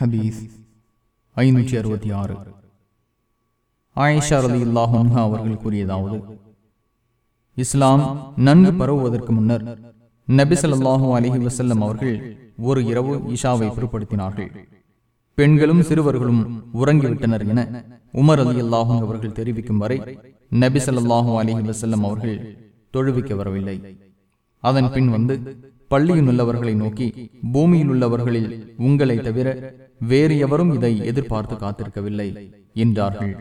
ஹபீஸ் ஐநூற்றி அறுபத்தி ஆறு. ஆயிஷா ரலி அல்லாஹா அவர்கள் கூறியதாவது இஸ்லாம் நன்கு பரவுவதற்கு முன்னர் நபி சொல்லாஹு அலைஹி வசல்லம் அவர்கள் ஒரு இரவு இஷாவை பிற்படுத்தினார்கள். பெண்களும் சிறுவர்களும் உறங்கிவிட்டனர் என உமர் அலி அல்லாஹும் அவர்கள் தெரிவிக்கும் வரை நபி சொல்லாஹு அலைஹி வசல்லம் அவர்கள் தொழுவிக்க வரவில்லை. அதன் பின் வந்து பள்ளியில் உள்ளவர்களை நோக்கி பூமியில் உள்ளவர்களில் உங்களை தவிர வேறு எவரும் இதை எதிர்பார்த்து காத்திருக்கவில்லை என்றார்கள்.